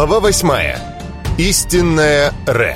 Глава восьмая. Истинная Ре.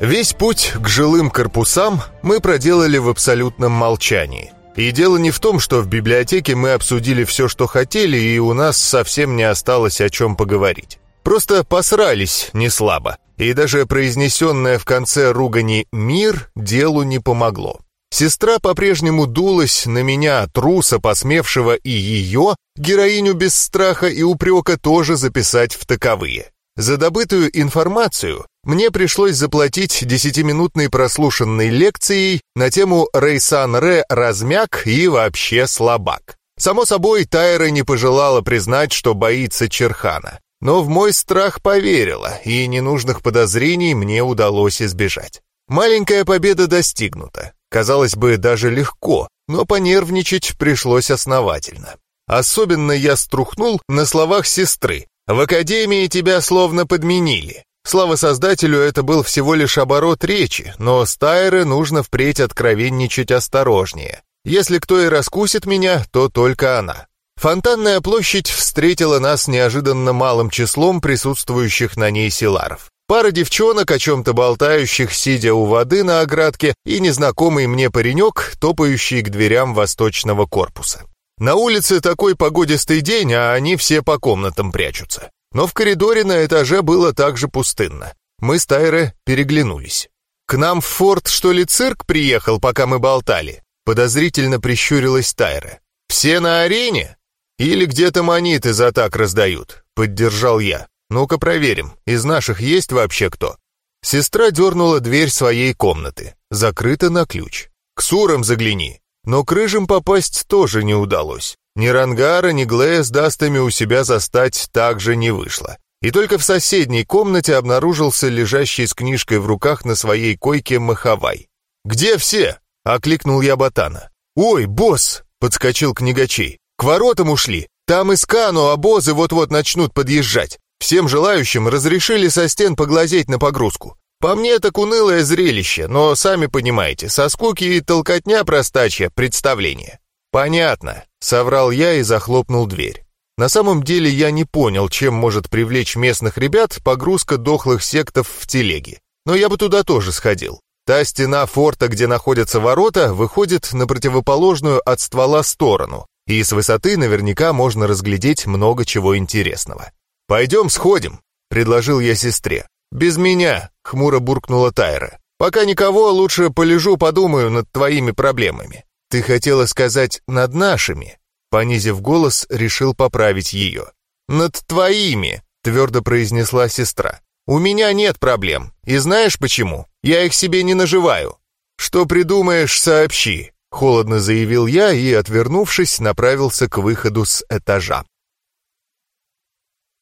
Весь путь к жилым корпусам мы проделали в абсолютном молчании. И дело не в том, что в библиотеке мы обсудили все, что хотели, и у нас совсем не осталось о чем поговорить. Просто посрались не слабо, и даже произнесенное в конце ругани «мир» делу не помогло. Сестра по-прежнему дулась на меня, труса, посмевшего и ее, героиню без страха и упрека тоже записать в таковые. За добытую информацию мне пришлось заплатить десятиминутной прослушанной лекцией на тему «Рейсан Ре размяк и вообще слабак». Само собой, Тайра не пожелала признать, что боится Черхана. Но в мой страх поверила, и ненужных подозрений мне удалось избежать. Маленькая победа достигнута. Казалось бы, даже легко, но понервничать пришлось основательно. Особенно я струхнул на словах сестры. «В академии тебя словно подменили». Слава создателю, это был всего лишь оборот речи, но с нужно впредь откровенничать осторожнее. Если кто и раскусит меня, то только она. Фонтанная площадь встретила нас неожиданно малым числом присутствующих на ней силаров. Пара девчонок, о чем-то болтающих, сидя у воды на оградке, и незнакомый мне паренек, топающий к дверям восточного корпуса. На улице такой погодистый день, а они все по комнатам прячутся. Но в коридоре на этаже было также пустынно. Мы с Тайре переглянулись. «К нам в форт, что ли, цирк приехал, пока мы болтали?» Подозрительно прищурилась Тайра. «Все на арене? Или где-то монеты за так раздают?» Поддержал я. «Ну-ка проверим, из наших есть вообще кто?» Сестра дернула дверь своей комнаты, закрыта на ключ. «К сурам загляни». Но к рыжим попасть тоже не удалось. Ни Рангара, ни Глея с дастами у себя застать также не вышло. И только в соседней комнате обнаружился лежащий с книжкой в руках на своей койке Махавай. «Где все?» — окликнул я Ботана. «Ой, босс!» — подскочил книгачей. «К воротам ушли. Там из Кану обозы вот-вот начнут подъезжать. Всем желающим разрешили со стен поглазеть на погрузку. По мне так унылое зрелище, но сами понимаете, со скуки и толкотня простачья представление. Понятно, соврал я и захлопнул дверь. На самом деле я не понял, чем может привлечь местных ребят погрузка дохлых сектов в телеге. Но я бы туда тоже сходил. Та стена форта, где находятся ворота, выходит на противоположную от ствола сторону, и с высоты наверняка можно разглядеть много чего интересного. «Пойдем сходим», — предложил я сестре. «Без меня», — хмуро буркнула Тайра. «Пока никого, лучше полежу, подумаю над твоими проблемами». «Ты хотела сказать «над нашими», — понизив голос, решил поправить ее. «Над твоими», — твердо произнесла сестра. «У меня нет проблем. И знаешь почему? Я их себе не наживаю». «Что придумаешь, сообщи», — холодно заявил я и, отвернувшись, направился к выходу с этажа.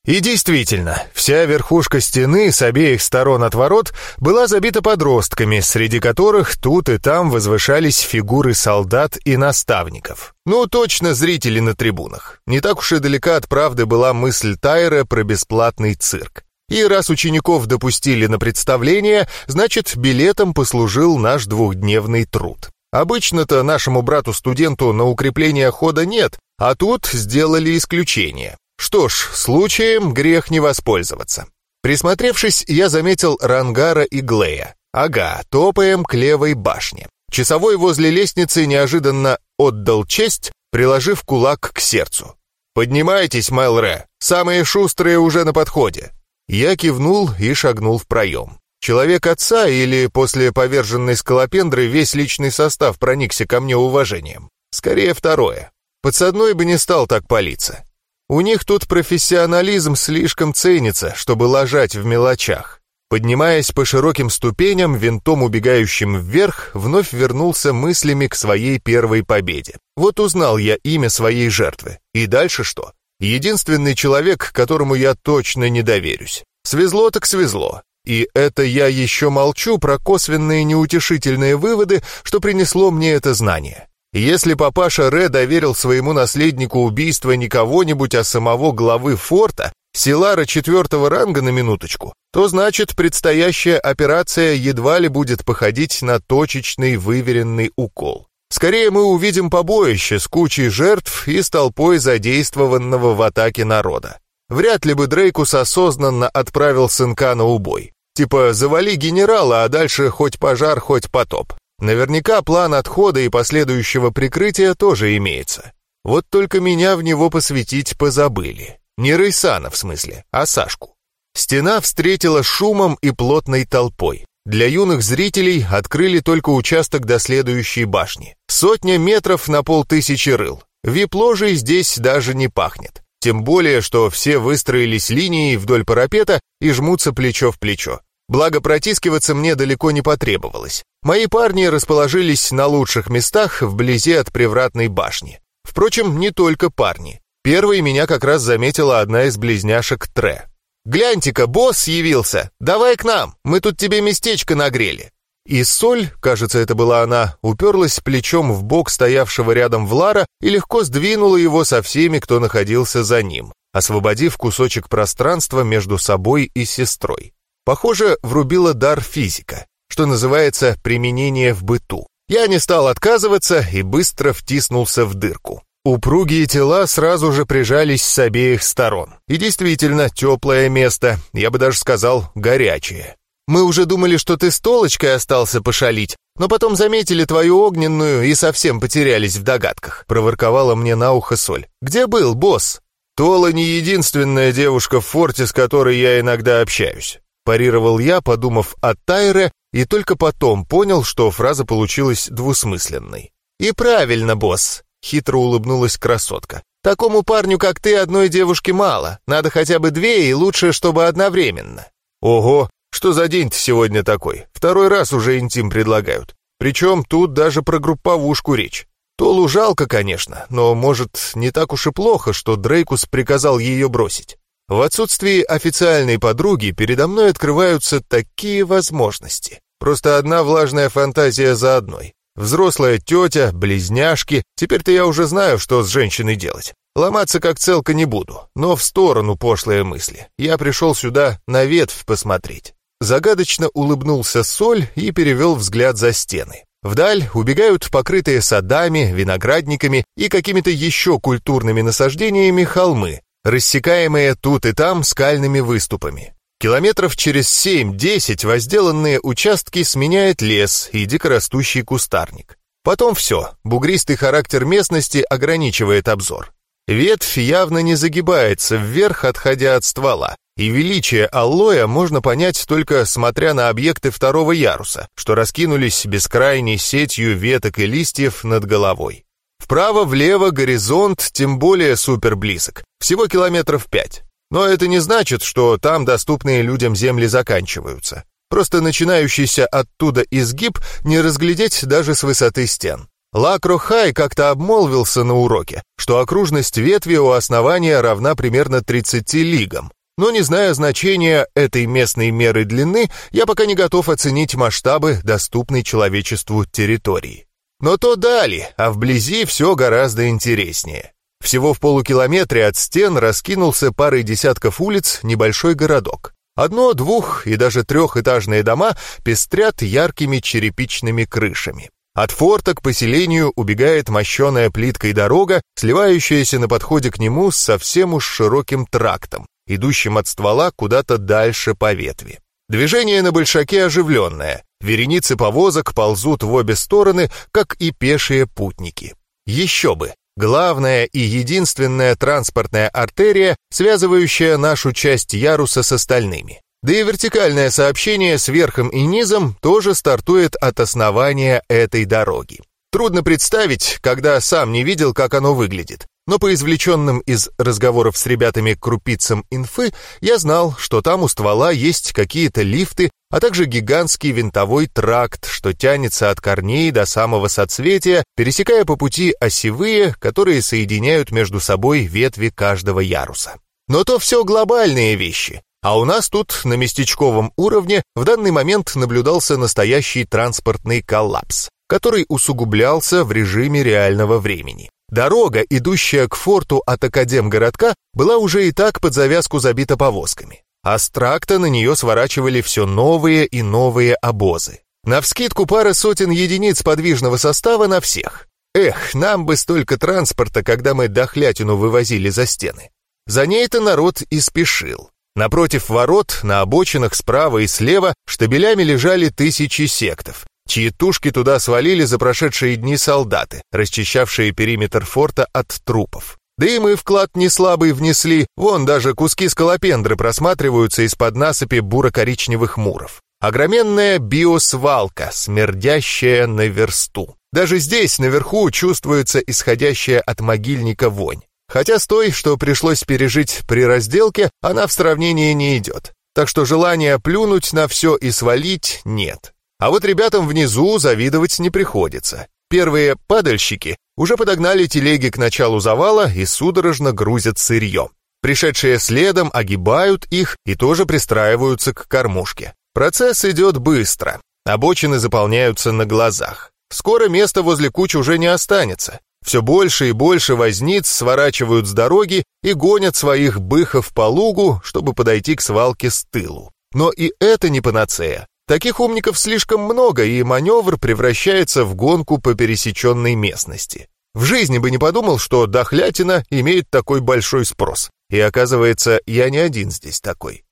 И действительно, вся верхушка стены с обеих сторон от ворот была забита подростками, среди которых тут и там возвышались фигуры солдат и наставников. Ну, точно зрители на трибунах. Не так уж и далека от правды была мысль Тайра про бесплатный цирк. И раз учеников допустили на представление, значит, билетом послужил наш двухдневный труд. Обычно-то нашему брату-студенту на укрепление хода нет, а тут сделали исключение. Что ж, случаем грех не воспользоваться. Присмотревшись, я заметил Рангара и Глея. Ага, топаем к левой башне. Часовой возле лестницы неожиданно отдал честь, приложив кулак к сердцу. «Поднимайтесь, Майлре, самые шустрые уже на подходе». Я кивнул и шагнул в проем. Человек отца или после поверженной скалопендры весь личный состав проникся ко мне уважением? Скорее второе. Подсадной бы не стал так палиться. У них тут профессионализм слишком ценится, чтобы ложать в мелочах. Поднимаясь по широким ступеням, винтом убегающим вверх, вновь вернулся мыслями к своей первой победе. Вот узнал я имя своей жертвы. И дальше что? Единственный человек, которому я точно не доверюсь. Свезло так свезло. И это я еще молчу про косвенные неутешительные выводы, что принесло мне это знание. Если папаша Ре доверил своему наследнику убийство не кого-нибудь, а самого главы форта, Силара четвертого ранга на минуточку, то значит предстоящая операция едва ли будет походить на точечный выверенный укол. Скорее мы увидим побоище с кучей жертв и с толпой задействованного в атаке народа. Вряд ли бы Дрейкус осознанно отправил сынка на убой. Типа «завали генерала, а дальше хоть пожар, хоть потоп». Наверняка план отхода и последующего прикрытия тоже имеется. Вот только меня в него посвятить позабыли. Не Рейсана, в смысле, а Сашку. Стена встретила шумом и плотной толпой. Для юных зрителей открыли только участок до следующей башни. Сотня метров на полтысячи рыл. Вип-ложей здесь даже не пахнет. Тем более, что все выстроились линией вдоль парапета и жмутся плечо в плечо. Благо, протискиваться мне далеко не потребовалось. Мои парни расположились на лучших местах вблизи от привратной башни. Впрочем, не только парни. Первой меня как раз заметила одна из близняшек Тре. «Гляньте-ка, босс явился! Давай к нам, мы тут тебе местечко нагрели!» И Соль, кажется, это была она, уперлась плечом в бок стоявшего рядом Влара и легко сдвинула его со всеми, кто находился за ним, освободив кусочек пространства между собой и сестрой. Похоже, врубила дар физика, что называется применение в быту. Я не стал отказываться и быстро втиснулся в дырку. Упругие тела сразу же прижались с обеих сторон. И действительно, теплое место, я бы даже сказал, горячее. Мы уже думали, что ты с Толочкой остался пошалить, но потом заметили твою огненную и совсем потерялись в догадках», — проворковала мне на ухо Соль. «Где был, босс?» «Тола не единственная девушка в форте, с которой я иногда общаюсь», — парировал я, подумав о Тайре, и только потом понял, что фраза получилась двусмысленной. «И правильно, босс», — хитро улыбнулась красотка. «Такому парню, как ты, одной девушки мало. Надо хотя бы две, и лучше, чтобы одновременно». «Ого, что за день-то сегодня такой? Второй раз уже интим предлагают. Причем тут даже про групповушку речь. Толу жалко, конечно, но, может, не так уж и плохо, что Дрейкус приказал ее бросить. В отсутствии официальной подруги передо мной открываются такие возможности. Просто одна влажная фантазия за одной. Взрослая тетя, близняшки. Теперь-то я уже знаю, что с женщиной делать. Ломаться как целка не буду, но в сторону пошлые мысли. Я пришел сюда на ветвь посмотреть. Загадочно улыбнулся Соль и перевел взгляд за стены. Вдаль убегают покрытые садами, виноградниками и какими-то еще культурными насаждениями холмы, рассекаемые тут и там скальными выступами. Километров через 7-10 возделанные участки сменяет лес и дикорастущий кустарник. Потом все, бугристый характер местности ограничивает обзор. Ветвь явно не загибается вверх, отходя от ствола, и величие аллоя можно понять только смотря на объекты второго яруса, что раскинулись бескрайней сетью веток и листьев над головой. Вправо-влево горизонт тем более супер близок, всего километров пять. Но это не значит, что там доступные людям земли заканчиваются. Просто начинающийся оттуда изгиб не разглядеть даже с высоты стен. Лакрохай как-то обмолвился на уроке, что окружность ветви у основания равна примерно 30 лигам, но не зная значения этой местной меры длины, я пока не готов оценить масштабы доступной человечеству территории. Но то дали, а вблизи все гораздо интереснее. Всего в полукилометре от стен раскинулся парой десятков улиц небольшой городок. Одно, двух и даже трехэтажные дома пестрят яркими черепичными крышами. От форта к поселению убегает мощеная плиткой дорога, сливающаяся на подходе к нему с совсем уж широким трактом, идущим от ствола куда-то дальше по ветви. Движение на большаке оживленное. Вереницы повозок ползут в обе стороны, как и пешие путники. Еще бы! Главная и единственная транспортная артерия, связывающая нашу часть яруса с остальными. Да и вертикальное сообщение с верхом и низом тоже стартует от основания этой дороги. Трудно представить, когда сам не видел, как оно выглядит. Но по извлеченным из разговоров с ребятами крупицам инфы, я знал, что там у ствола есть какие-то лифты, а также гигантский винтовой тракт, что тянется от корней до самого соцветия, пересекая по пути осевые, которые соединяют между собой ветви каждого яруса. Но то все глобальные вещи, а у нас тут на местечковом уровне в данный момент наблюдался настоящий транспортный коллапс, который усугублялся в режиме реального времени. Дорога, идущая к форту от Академгородка, была уже и так под завязку забита повозками. А с тракта на нее сворачивали все новые и новые обозы. Навскидку пара сотен единиц подвижного состава на всех. Эх, нам бы столько транспорта, когда мы дохлятину вывозили за стены. За ней-то народ и спешил. Напротив ворот, на обочинах справа и слева, штабелями лежали тысячи сектов, чьи тушки туда свалили за прошедшие дни солдаты, расчищавшие периметр форта от трупов. Да и мы вклад не слабый внесли, вон даже куски скалопендры просматриваются из-под насыпи буро-коричневых муров. Огроменная биосвалка, смердящая на версту. Даже здесь, наверху, чувствуется исходящая от могильника вонь. Хотя с той, что пришлось пережить при разделке, она в сравнении не идет. Так что желания плюнуть на все и свалить нет. А вот ребятам внизу завидовать не приходится. Первые падальщики уже подогнали телеги к началу завала и судорожно грузят сырье. Пришедшие следом огибают их и тоже пристраиваются к кормушке. Процесс идет быстро. Обочины заполняются на глазах. Скоро места возле куч уже не останется. Все больше и больше возниц сворачивают с дороги и гонят своих быхов по лугу, чтобы подойти к свалке с тылу. Но и это не панацея. Таких умников слишком много, и маневр превращается в гонку по пересеченной местности. В жизни бы не подумал, что дохлятина имеет такой большой спрос. И оказывается, я не один здесь такой.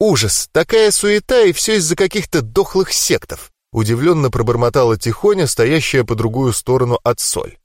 Ужас, такая суета, и все из-за каких-то дохлых сектов. Удивленно пробормотала Тихоня, стоящая по другую сторону от соль.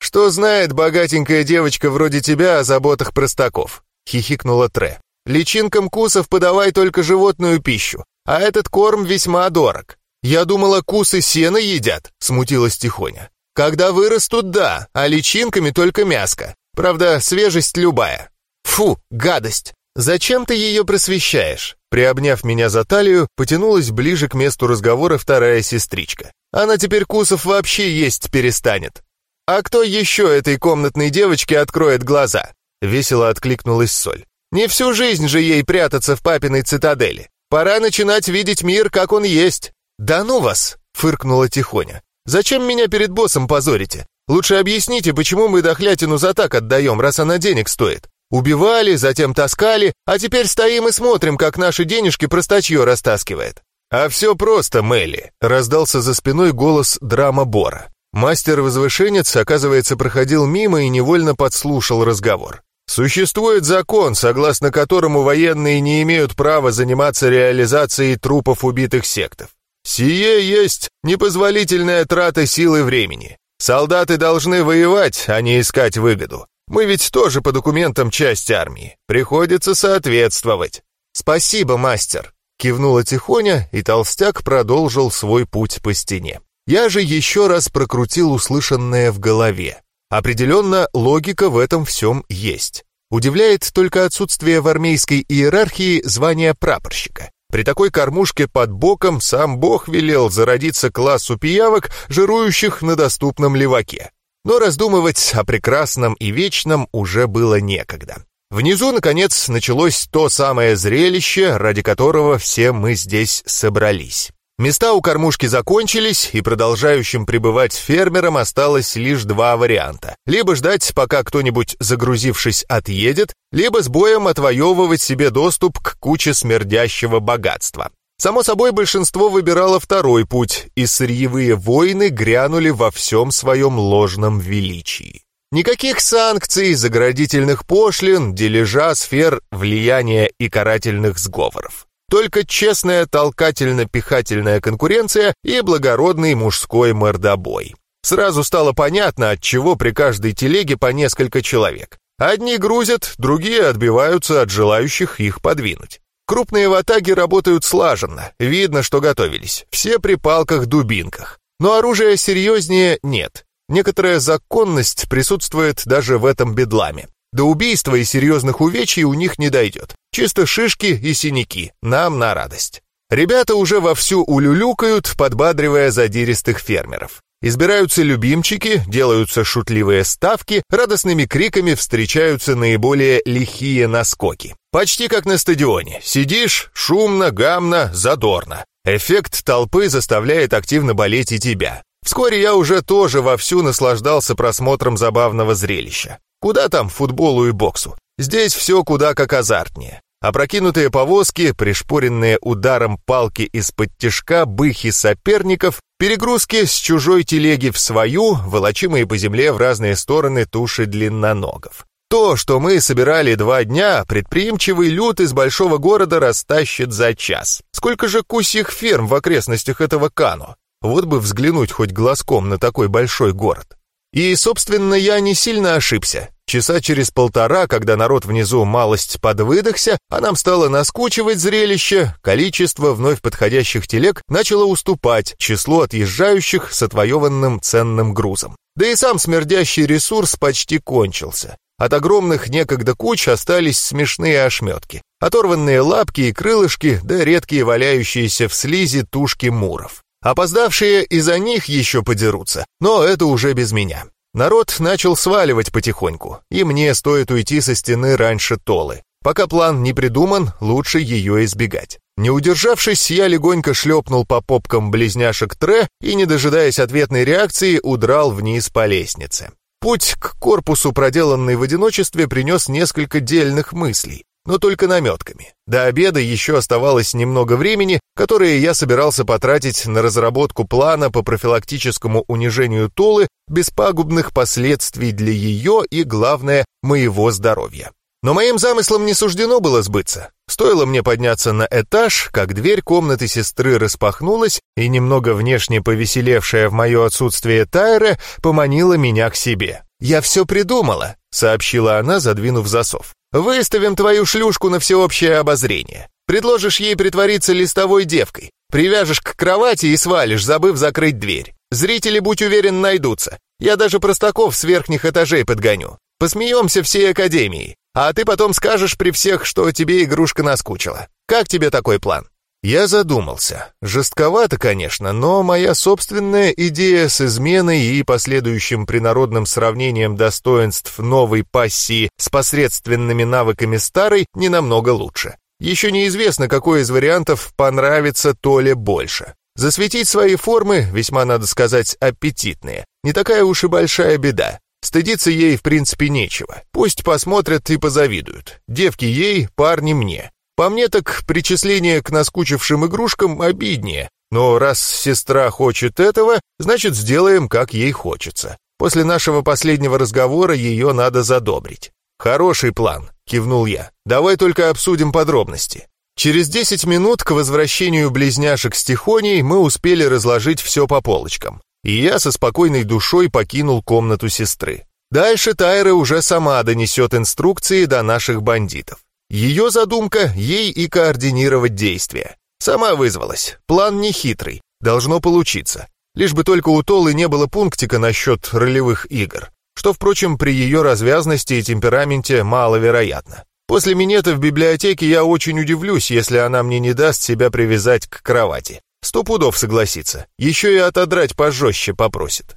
«Что знает богатенькая девочка вроде тебя о заботах простаков?» — хихикнула Тре. «Личинкам кусов подавай только животную пищу, а этот корм весьма дорог. Я думала, кусы сено едят», — смутилась Тихоня. «Когда вырастут, да, а личинками только мяско. Правда, свежесть любая». «Фу, гадость! Зачем ты ее просвещаешь?» Приобняв меня за талию, потянулась ближе к месту разговора вторая сестричка. «Она теперь кусов вообще есть перестанет. «А кто еще этой комнатной девочке откроет глаза?» Весело откликнулась Соль. «Не всю жизнь же ей прятаться в папиной цитадели. Пора начинать видеть мир, как он есть». «Да ну вас!» — фыркнула Тихоня. «Зачем меня перед боссом позорите? Лучше объясните, почему мы дохлятину за так отдаем, раз она денег стоит. Убивали, затем таскали, а теперь стоим и смотрим, как наши денежки простачье растаскивает». «А все просто, Мелли», — раздался за спиной голос драма Бора. Мастер-возвышенец, оказывается, проходил мимо и невольно подслушал разговор. Существует закон, согласно которому военные не имеют права заниматься реализацией трупов убитых сектов. Сие есть непозволительная трата силы времени. Солдаты должны воевать, а не искать выгоду. Мы ведь тоже по документам часть армии. Приходится соответствовать. Спасибо, мастер. Кивнула Тихоня, и толстяк продолжил свой путь по стене. Я же еще раз прокрутил услышанное в голове. Определенно, логика в этом всем есть. Удивляет только отсутствие в армейской иерархии звания прапорщика. При такой кормушке под боком сам Бог велел зародиться классу пиявок, жирующих на доступном леваке. Но раздумывать о прекрасном и вечном уже было некогда. Внизу, наконец, началось то самое зрелище, ради которого все мы здесь собрались. Места у кормушки закончились, и продолжающим пребывать фермерам осталось лишь два варианта. Либо ждать, пока кто-нибудь, загрузившись, отъедет, либо с боем отвоевывать себе доступ к куче смердящего богатства. Само собой, большинство выбирало второй путь, и сырьевые войны грянули во всем своем ложном величии. Никаких санкций, заградительных пошлин, дележа сфер влияния и карательных сговоров. Только честная толкательно-пихательная конкуренция и благородный мужской мордобой. Сразу стало понятно, от чего при каждой телеге по несколько человек. Одни грузят, другие отбиваются от желающих их подвинуть. Крупные ватаги работают слаженно, видно, что готовились. Все при палках-дубинках. Но оружия серьезнее нет. Некоторая законность присутствует даже в этом бедламе. До убийства и серьезных увечий у них не дойдет. Чисто шишки и синяки, нам на радость. Ребята уже вовсю улюлюкают, подбадривая задиристых фермеров. Избираются любимчики, делаются шутливые ставки, радостными криками встречаются наиболее лихие наскоки. Почти как на стадионе. Сидишь, шумно, гамно, задорно. Эффект толпы заставляет активно болеть и тебя. Вскоре я уже тоже вовсю наслаждался просмотром забавного зрелища. Куда там футболу и боксу? Здесь все куда как азартнее. Опрокинутые повозки, пришпоренные ударом палки из-под тяжка, быхи соперников, перегрузки с чужой телеги в свою, волочимые по земле в разные стороны туши длинноногов. То, что мы собирали два дня, предприимчивый люд из большого города растащит за час. Сколько же кусих ферм в окрестностях этого Кано? Вот бы взглянуть хоть глазком на такой большой город. И, собственно, я не сильно ошибся. Часа через полтора, когда народ внизу малость подвыдохся, а нам стало наскучивать зрелище, количество вновь подходящих телег начало уступать числу отъезжающих с отвоеванным ценным грузом. Да и сам смердящий ресурс почти кончился. От огромных некогда куч остались смешные ошметки. Оторванные лапки и крылышки, да редкие валяющиеся в слизи тушки муров. Опоздавшие из-за них еще подерутся, но это уже без меня. Народ начал сваливать потихоньку, и мне стоит уйти со стены раньше Толы. Пока план не придуман, лучше ее избегать. Не удержавшись, я легонько шлепнул по попкам близняшек Тре и, не дожидаясь ответной реакции, удрал вниз по лестнице. Путь к корпусу, проделанный в одиночестве, принес несколько дельных мыслей но только наметками. До обеда еще оставалось немного времени, которое я собирался потратить на разработку плана по профилактическому унижению Тулы без пагубных последствий для ее и, главное, моего здоровья. Но моим замыслам не суждено было сбыться. Стоило мне подняться на этаж, как дверь комнаты сестры распахнулась, и немного внешне повеселевшая в мое отсутствие Тайра поманила меня к себе. «Я все придумала», — сообщила она, задвинув засов. Выставим твою шлюшку на всеобщее обозрение. Предложишь ей притвориться листовой девкой. Привяжешь к кровати и свалишь, забыв закрыть дверь. Зрители, будь уверен, найдутся. Я даже простаков с верхних этажей подгоню. Посмеемся всей академией. А ты потом скажешь при всех, что тебе игрушка наскучила. Как тебе такой план? Я задумался. Жестковато, конечно, но моя собственная идея с изменой и последующим принародным сравнением достоинств новой пассии с посредственными навыками старой не намного лучше. Еще неизвестно, какой из вариантов понравится Толе больше. Засветить свои формы, весьма, надо сказать, аппетитные, не такая уж и большая беда. Стыдиться ей, в принципе, нечего. Пусть посмотрят и позавидуют. Девки ей, парни мне. По мне так причисление к наскучившим игрушкам обиднее, но раз сестра хочет этого, значит сделаем, как ей хочется. После нашего последнего разговора ее надо задобрить. «Хороший план», — кивнул я. «Давай только обсудим подробности». Через десять минут к возвращению близняшек с Тихоней мы успели разложить все по полочкам, и я со спокойной душой покинул комнату сестры. Дальше Тайра уже сама донесет инструкции до наших бандитов. Ее задумка — ей и координировать действия. Сама вызвалась. План нехитрый. Должно получиться. Лишь бы только у Толы не было пунктика насчет ролевых игр. Что, впрочем, при ее развязности и темпераменте маловероятно. После минета в библиотеке я очень удивлюсь, если она мне не даст себя привязать к кровати. Сто пудов согласится. Еще и отодрать пожестче попросит.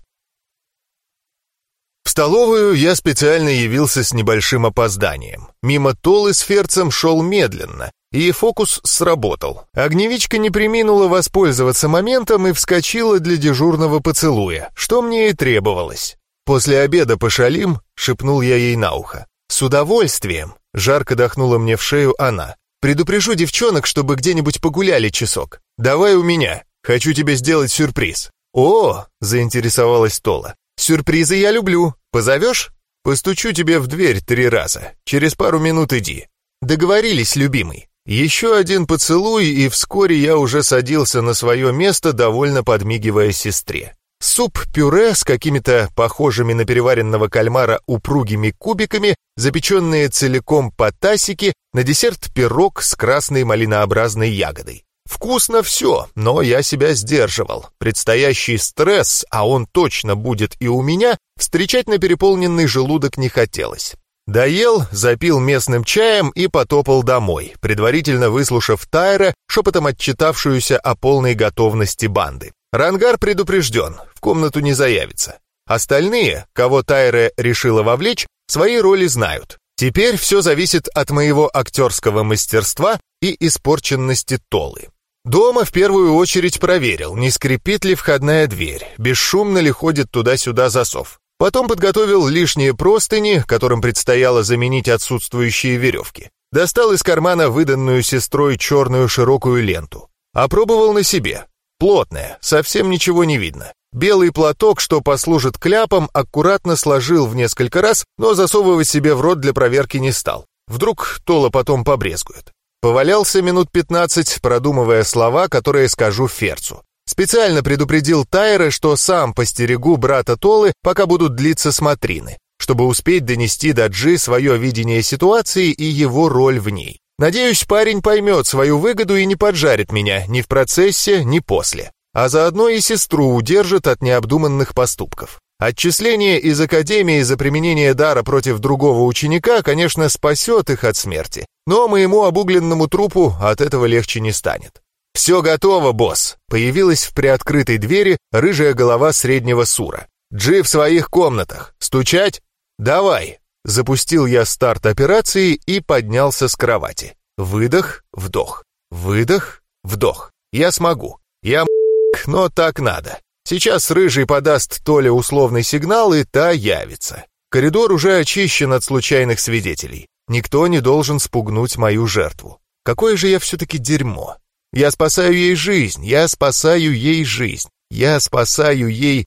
В столовую я специально явился с небольшим опозданием. Мимо Толы с Ферцем шел медленно, и фокус сработал. Огневичка не приминула воспользоваться моментом и вскочила для дежурного поцелуя, что мне и требовалось. «После обеда пошалим», — шепнул я ей на ухо. «С удовольствием», — жарко дохнула мне в шею она. «Предупрежу девчонок, чтобы где-нибудь погуляли часок. Давай у меня, хочу тебе сделать сюрприз». «О!» — заинтересовалась Тола. «Сюрпризы я люблю. Позовешь? Постучу тебе в дверь три раза. Через пару минут иди. Договорились, любимый». Еще один поцелуй, и вскоре я уже садился на свое место, довольно подмигивая сестре. Суп-пюре с какими-то похожими на переваренного кальмара упругими кубиками, запеченные целиком по тасике, на десерт пирог с красной малинообразной ягодой. Вкусно все, но я себя сдерживал. Предстоящий стресс, а он точно будет и у меня, встречать на переполненный желудок не хотелось. Доел, запил местным чаем и потопал домой, предварительно выслушав Тайра, шепотом отчитавшуюся о полной готовности банды. Рангар предупрежден, в комнату не заявится. Остальные, кого Тайра решила вовлечь, свои роли знают. Теперь все зависит от моего актерского мастерства и испорченности Толы. Дома в первую очередь проверил, не скрипит ли входная дверь, бесшумно ли ходит туда-сюда засов. Потом подготовил лишние простыни, которым предстояло заменить отсутствующие веревки. Достал из кармана выданную сестрой черную широкую ленту. Опробовал на себе. Плотная, совсем ничего не видно. Белый платок, что послужит кляпом, аккуратно сложил в несколько раз, но засовывать себе в рот для проверки не стал. Вдруг Тола потом побрезгует. Повалялся минут пятнадцать, продумывая слова, которые скажу Ферцу. Специально предупредил Тайра, что сам постерегу брата Толы, пока будут длиться смотрины, чтобы успеть донести до Джи свое видение ситуации и его роль в ней. Надеюсь, парень поймет свою выгоду и не поджарит меня ни в процессе, ни после. А заодно и сестру удержит от необдуманных поступков. Отчисление из академии за применение дара против другого ученика, конечно, спасет их от смерти, но моему обугленному трупу от этого легче не станет. «Все готово, босс!» Появилась в приоткрытой двери рыжая голова среднего сура. «Джи в своих комнатах. Стучать? Давай!» Запустил я старт операции и поднялся с кровати. Выдох, вдох. Выдох, вдох. Я смогу. Я но так надо. Сейчас Рыжий подаст Толе условный сигнал, и та явится. Коридор уже очищен от случайных свидетелей. Никто не должен спугнуть мою жертву. Какое же я все-таки дерьмо. Я спасаю ей жизнь, я спасаю ей жизнь, я спасаю ей...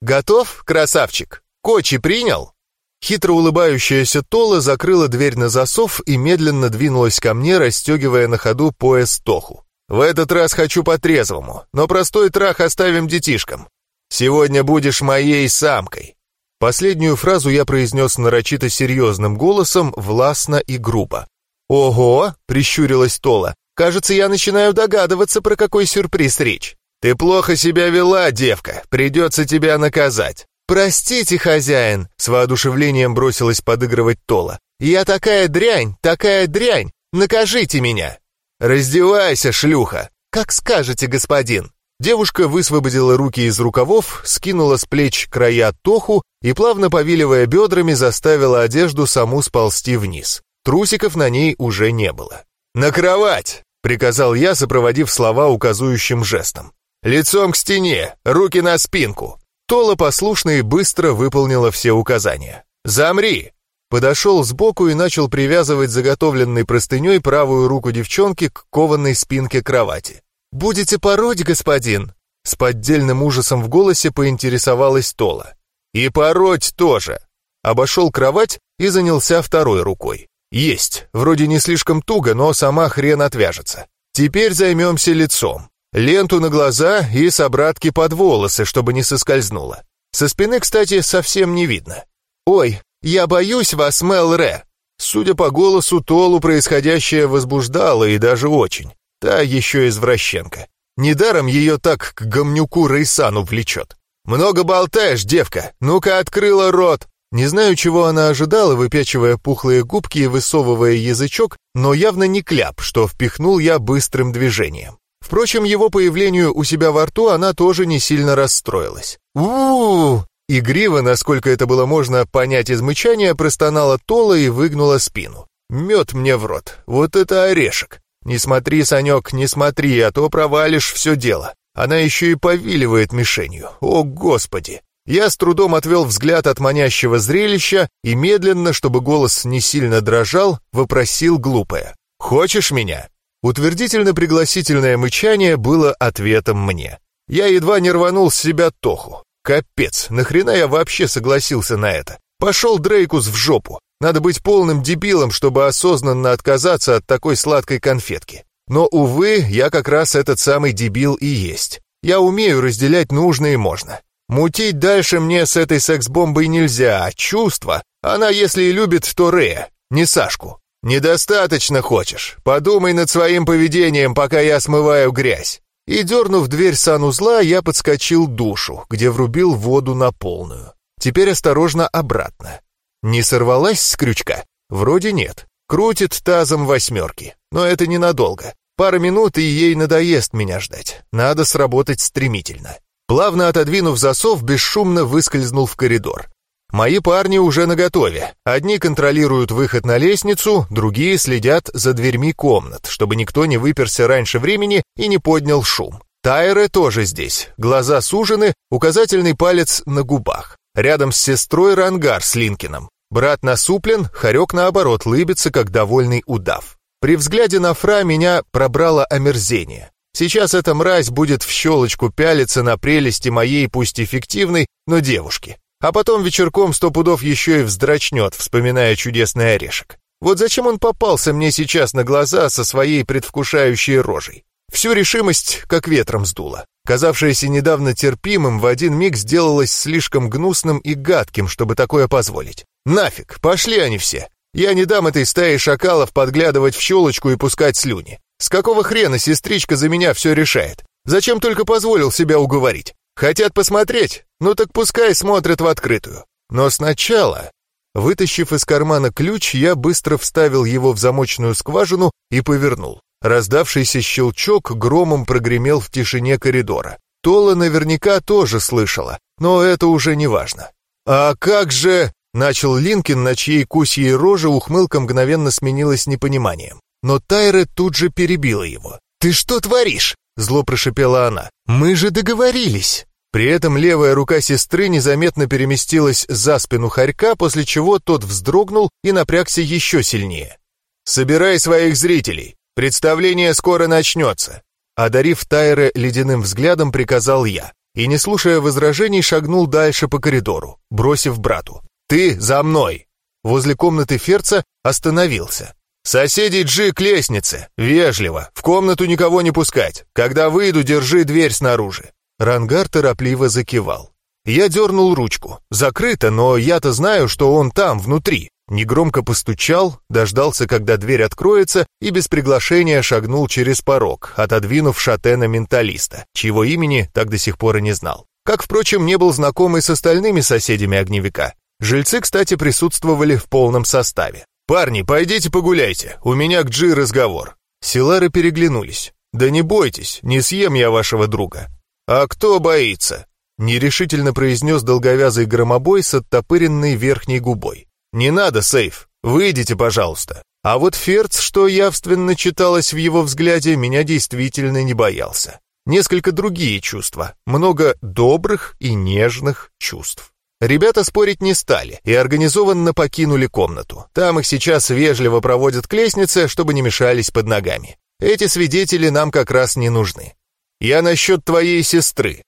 Готов, красавчик? Кочи принял? Хитро улыбающаяся Тола закрыла дверь на засов и медленно двинулась ко мне, расстегивая на ходу пояс Тоху. В этот раз хочу по-трезвому, но простой трах оставим детишкам. Сегодня будешь моей самкой». Последнюю фразу я произнес нарочито серьезным голосом, властно и грубо. «Ого!» — прищурилась Тола. «Кажется, я начинаю догадываться, про какой сюрприз речь. Ты плохо себя вела, девка, придется тебя наказать». «Простите, хозяин!» — с воодушевлением бросилась подыгрывать Тола. «Я такая дрянь, такая дрянь! Накажите меня!» «Раздевайся, шлюха!» «Как скажете, господин!» Девушка высвободила руки из рукавов, скинула с плеч края тоху и, плавно повиливая бедрами, заставила одежду саму сползти вниз. Трусиков на ней уже не было. «На кровать!» — приказал я, сопроводив слова указующим жестом. «Лицом к стене, руки на спинку!» Тола послушно и быстро выполнила все указания. «Замри!» Подошел сбоку и начал привязывать заготовленной простыней правую руку девчонки к кованой спинке кровати. «Будете пороть, господин?» С поддельным ужасом в голосе поинтересовалась Тола. «И пороть тоже!» Обошел кровать и занялся второй рукой. «Есть, вроде не слишком туго, но сама хрен отвяжется. Теперь займемся лицом. Ленту на глаза и с обратки под волосы, чтобы не соскользнуло. Со спины, кстати, совсем не видно. Ой, «Я боюсь вас, Мел Ре!» Судя по голосу, Толу происходящее возбуждало и даже очень. Та еще извращенка. Недаром ее так к гомнюку Рейсану влечет. «Много болтаешь, девка! Ну-ка, открыла рот!» Не знаю, чего она ожидала, выпячивая пухлые губки и высовывая язычок, но явно не кляп, что впихнул я быстрым движением. Впрочем, его появлению у себя во рту она тоже не сильно расстроилась. у у, Игриво, насколько это было можно понять из мычания, простонала Тола и выгнула спину. «Мед мне в рот. Вот это орешек. Не смотри, Санек, не смотри, а то провалишь все дело. Она еще и повиливает мишенью. О, Господи!» Я с трудом отвел взгляд от манящего зрелища и медленно, чтобы голос не сильно дрожал, вопросил глупое. «Хочешь меня?» Утвердительно-пригласительное мычание было ответом мне. Я едва не рванул с себя Тоху. Капец, нахрена я вообще согласился на это? Пошел Дрейкус в жопу. Надо быть полным дебилом, чтобы осознанно отказаться от такой сладкой конфетки. Но, увы, я как раз этот самый дебил и есть. Я умею разделять нужное и можно. Мутить дальше мне с этой секс-бомбой нельзя, а чувство, она если и любит, то Рея, не Сашку. Недостаточно хочешь. Подумай над своим поведением, пока я смываю грязь. И, дернув дверь санузла, я подскочил душу, где врубил воду на полную. Теперь осторожно обратно. Не сорвалась с крючка? Вроде нет. Крутит тазом восьмерки. Но это ненадолго. Пара минут, и ей надоест меня ждать. Надо сработать стремительно. Плавно отодвинув засов, бесшумно выскользнул в коридор. Мои парни уже наготове. Одни контролируют выход на лестницу, другие следят за дверьми комнат, чтобы никто не выперся раньше времени и не поднял шум. Тайры тоже здесь, глаза сужены, указательный палец на губах. Рядом с сестрой Рангар с Линкином. Брат насуплен, Харек, наоборот, лыбится, как довольный удав. При взгляде на Фра меня пробрало омерзение. Сейчас эта мразь будет в щелочку пялиться на прелести моей, пусть эффективной, но девушки. А потом вечерком сто пудов еще и вздрачнет, вспоминая чудесный орешек. Вот зачем он попался мне сейчас на глаза со своей предвкушающей рожей? Всю решимость как ветром сдуло. Казавшееся недавно терпимым, в один миг сделалось слишком гнусным и гадким, чтобы такое позволить. Нафиг, пошли они все. Я не дам этой стае шакалов подглядывать в щелочку и пускать слюни. С какого хрена сестричка за меня все решает? Зачем только позволил себя уговорить? Хотят посмотреть? Ну так пускай смотрят в открытую. Но сначала... Вытащив из кармана ключ, я быстро вставил его в замочную скважину и повернул. Раздавшийся щелчок громом прогремел в тишине коридора. Тола наверняка тоже слышала, но это уже не важно. «А как же...» — начал Линкин, на чьей кусьей роже ухмылка мгновенно сменилась непониманием. Но Тайра тут же перебила его. «Ты что творишь?» — зло прошипела она. «Мы же договорились!» При этом левая рука сестры незаметно переместилась за спину хорька, после чего тот вздрогнул и напрягся еще сильнее. «Собирай своих зрителей. Представление скоро начнется», — одарив Тайре ледяным взглядом, приказал я. И, не слушая возражений, шагнул дальше по коридору, бросив брату. «Ты за мной!» Возле комнаты Ферца остановился. «Соседей Джи к лестнице. Вежливо. В комнату никого не пускать. Когда выйду, держи дверь снаружи». Рангар торопливо закивал. Я дернул ручку. Закрыто, но я-то знаю, что он там, внутри. Негромко постучал, дождался, когда дверь откроется, и без приглашения шагнул через порог, отодвинув шатена-менталиста, чьего имени так до сих пор и не знал. Как, впрочем, не был знаком и с остальными соседями огневика. Жильцы, кстати, присутствовали в полном составе. «Парни, пойдите погуляйте, у меня к Джи разговор». Силары переглянулись. «Да не бойтесь, не съем я вашего друга». «А кто боится?» Нерешительно произнес долговязый громобой с оттопыренной верхней губой. «Не надо, Сейф, выйдите, пожалуйста». А вот Ферц, что явственно читалось в его взгляде, меня действительно не боялся. Несколько другие чувства, много добрых и нежных чувств. Ребята спорить не стали и организованно покинули комнату. Там их сейчас вежливо проводят к лестнице, чтобы не мешались под ногами. Эти свидетели нам как раз не нужны. Я насчет твоей сестры.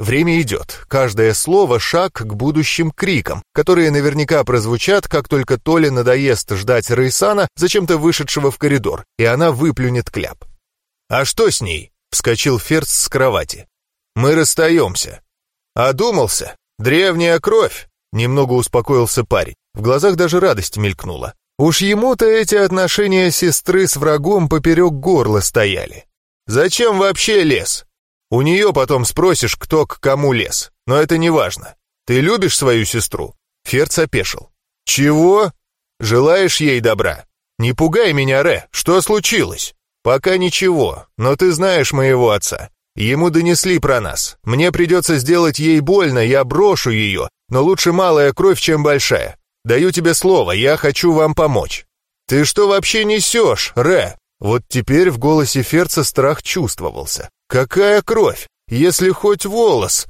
Время идет. Каждое слово — шаг к будущим крикам, которые наверняка прозвучат, как только Толе надоест ждать Рейсана, зачем-то вышедшего в коридор, и она выплюнет кляп. «А что с ней?» — вскочил Ферц с кровати. «Мы расстаемся». «Одумался? «Древняя кровь!» — немного успокоился парень. В глазах даже радость мелькнула. Уж ему-то эти отношения сестры с врагом поперек горла стояли. «Зачем вообще лес? У нее потом спросишь, кто к кому лез. Но это не важно. Ты любишь свою сестру?» Ферц опешил. «Чего? Желаешь ей добра? Не пугай меня, Ре, что случилось?» «Пока ничего, но ты знаешь моего отца. Ему донесли про нас. Мне придется сделать ей больно, я брошу ее, но лучше малая кровь, чем большая. Даю тебе слово, я хочу вам помочь». «Ты что вообще несешь, Ре?» Вот теперь в голосе Ферца страх чувствовался. «Какая кровь? Если хоть волос!»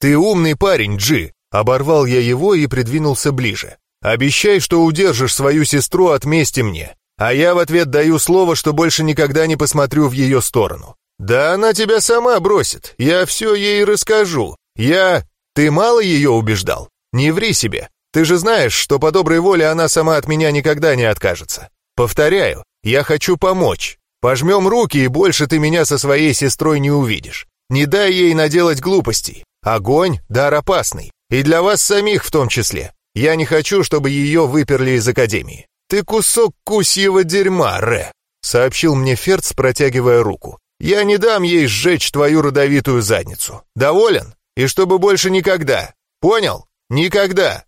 «Ты умный парень, Джи!» Оборвал я его и придвинулся ближе. «Обещай, что удержишь свою сестру от мести мне, а я в ответ даю слово, что больше никогда не посмотрю в ее сторону. «Да она тебя сама бросит, я все ей расскажу. Я... Ты мало ее убеждал? Не ври себе. Ты же знаешь, что по доброй воле она сама от меня никогда не откажется. Повторяю, я хочу помочь. Пожмем руки, и больше ты меня со своей сестрой не увидишь. Не дай ей наделать глупостей. Огонь — дар опасный. И для вас самих в том числе. Я не хочу, чтобы ее выперли из академии. Ты кусок кусьего дерьма, Ре», — сообщил мне Ферц, протягивая руку. Я не дам ей сжечь твою родовитую задницу. Доволен? И чтобы больше никогда. Понял? Никогда.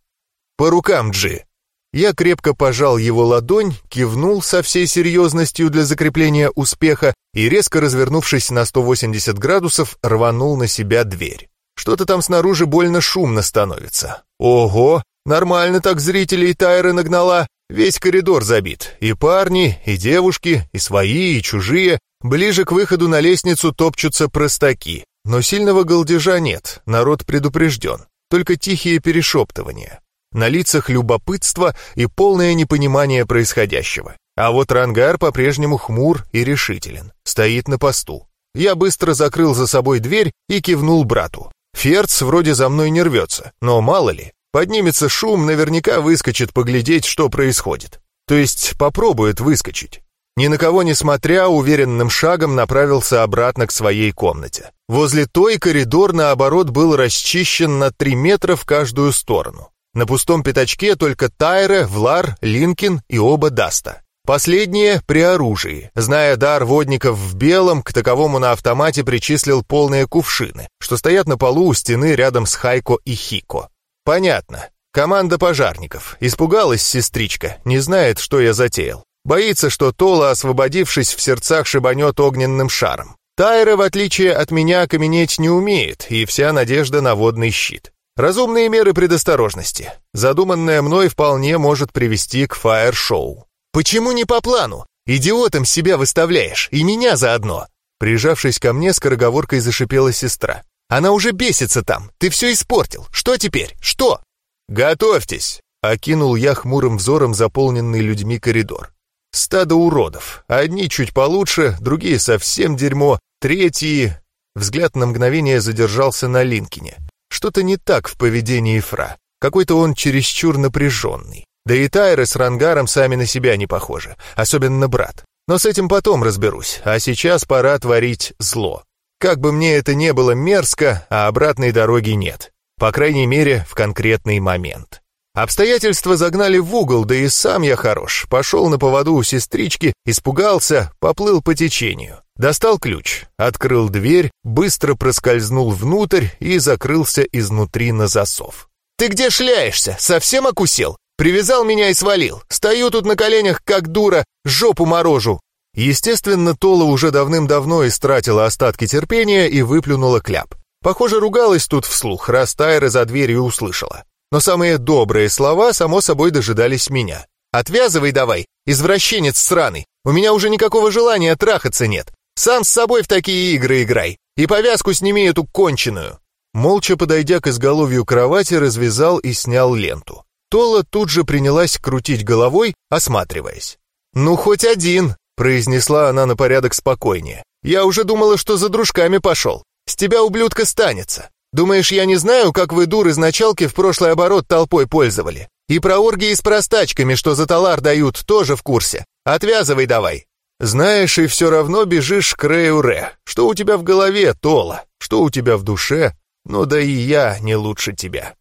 По рукам, Джи. Я крепко пожал его ладонь, кивнул со всей серьезностью для закрепления успеха и, резко развернувшись на 180 градусов, рванул на себя дверь. Что-то там снаружи больно шумно становится. Ого, нормально так зрителей Тайры нагнала. Весь коридор забит. И парни, и девушки, и свои, и чужие. Ближе к выходу на лестницу топчутся простаки, но сильного голдежа нет, народ предупрежден, только тихие перешептывания. На лицах любопытство и полное непонимание происходящего. А вот Рангар по-прежнему хмур и решителен, стоит на посту. Я быстро закрыл за собой дверь и кивнул брату. Ферц вроде за мной не рвется, но мало ли, поднимется шум, наверняка выскочит поглядеть, что происходит. То есть попробует выскочить. Ни на кого не смотря, уверенным шагом направился обратно к своей комнате. Возле той коридор, наоборот, был расчищен на три метра в каждую сторону. На пустом пятачке только Тайре, Влар, Линкин и оба Даста. Последние при оружии. Зная дар водников в белом, к таковому на автомате причислил полные кувшины, что стоят на полу у стены рядом с Хайко и Хико. Понятно. Команда пожарников. Испугалась сестричка, не знает, что я затеял. Боится, что Тола, освободившись в сердцах, шибанет огненным шаром. Тайра, в отличие от меня, каменеть не умеет, и вся надежда на водный щит. Разумные меры предосторожности. Задуманное мной вполне может привести к фаер-шоу. «Почему не по плану? Идиотом себя выставляешь, и меня заодно!» Прижавшись ко мне, скороговоркой зашипела сестра. «Она уже бесится там, ты все испортил. Что теперь? Что?» «Готовьтесь!» — окинул я хмурым взором заполненный людьми коридор. Стадо уродов. Одни чуть получше, другие совсем дерьмо, третьи... Взгляд на мгновение задержался на Линкине. Что-то не так в поведении Фра. Какой-то он чересчур напряженный. Да и Тайры с Рангаром сами на себя не похожи, особенно брат. Но с этим потом разберусь, а сейчас пора творить зло. Как бы мне это не было мерзко, а обратной дороги нет. По крайней мере, в конкретный момент. Обстоятельства загнали в угол, да и сам я хорош. Пошел на поводу у сестрички, испугался, поплыл по течению. Достал ключ, открыл дверь, быстро проскользнул внутрь и закрылся изнутри на засов. «Ты где шляешься? Совсем окусел? Привязал меня и свалил. Стою тут на коленях, как дура, жопу морожу. Естественно, Тола уже давным-давно истратила остатки терпения и выплюнула кляп. Похоже, ругалась тут вслух, раз Тайра за дверью услышала. Но самые добрые слова, само собой, дожидались меня. «Отвязывай давай, извращенец сраный. У меня уже никакого желания трахаться нет. Сам с собой в такие игры играй. И повязку сними эту конченую». Молча подойдя к изголовью кровати, развязал и снял ленту. Тола тут же принялась крутить головой, осматриваясь. «Ну, хоть один!» — произнесла она на порядок спокойнее. «Я уже думала, что за дружками пошел. С тебя, ублюдка, станется. Думаешь, я не знаю, как вы, дуры, началки в прошлый оборот толпой пользовали? И про оргии с простачками, что за талар дают, тоже в курсе. Отвязывай давай!» «Знаешь, и все равно бежишь к Реюре. Что у тебя в голове, Тола? Что у тебя в душе? Ну да и я не лучше тебя».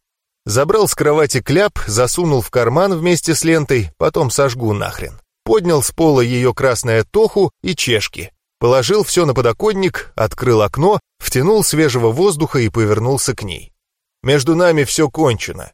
Забрал с кровати кляп, засунул в карман вместе с лентой, потом сожгу нахрен. Поднял с пола ее красное тоху и чешки. Положил все на подоконник, открыл окно, втянул свежего воздуха и повернулся к ней. Между нами все кончено.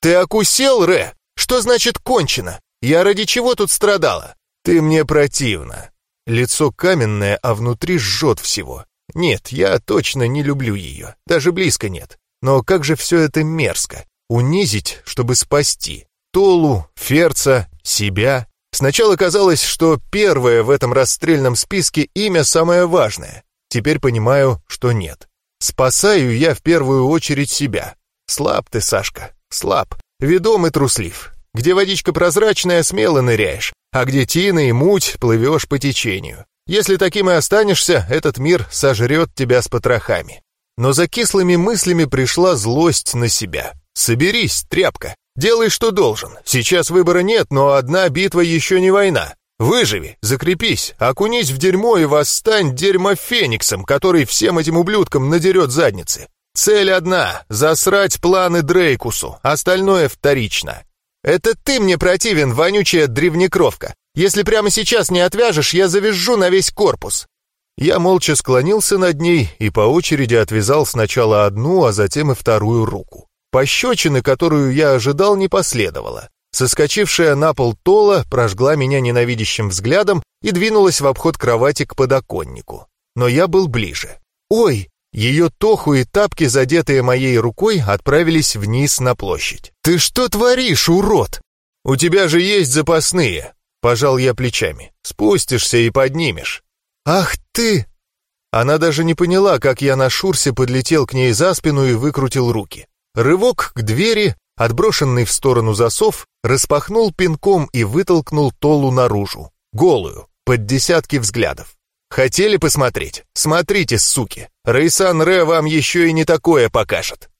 «Ты окусел, Ре? Что значит кончено? Я ради чего тут страдала? Ты мне противна. Лицо каменное, а внутри жжет всего. Нет, я точно не люблю ее, даже близко нет. Но как же все это мерзко. Унизить, чтобы спасти. Толу, Ферца, себя. Сначала казалось, что первое в этом расстрельном списке имя самое важное. Теперь понимаю, что нет. Спасаю я в первую очередь себя. Слаб ты, Сашка, слаб. Ведом и труслив. Где водичка прозрачная, смело ныряешь, а где тина и муть, плывешь по течению. Если таким и останешься, этот мир сожрет тебя с потрохами. Но за кислыми мыслями пришла злость на себя. «Соберись, тряпка! Делай, что должен. Сейчас выбора нет, но одна битва еще не война. Выживи, закрепись, окунись в дерьмо и восстань дерьмо-фениксом, который всем этим ублюдкам надерет задницы. Цель одна — засрать планы Дрейкусу, остальное вторично. Это ты мне противен, вонючая древнекровка. Если прямо сейчас не отвяжешь, я завяжу на весь корпус. Я молча склонился над ней и по очереди отвязал сначала одну, а затем и вторую руку. Пощечины, которую я ожидал, не последовало. Соскочившая на пол Тола прожгла меня ненавидящим взглядом и двинулась в обход кровати к подоконнику. Но я был ближе. «Ой!» Ее тоху и тапки, задетые моей рукой, отправились вниз на площадь. «Ты что творишь, урод?» «У тебя же есть запасные!» Пожал я плечами. «Спустишься и поднимешь». «Ах ты!» Она даже не поняла, как я на шурсе подлетел к ней за спину и выкрутил руки. Рывок к двери, отброшенный в сторону засов, распахнул пинком и вытолкнул Толу наружу, голую, под десятки взглядов. «Хотели посмотреть? Смотрите, суки! Рейсан Ре вам еще и не такое покажет!»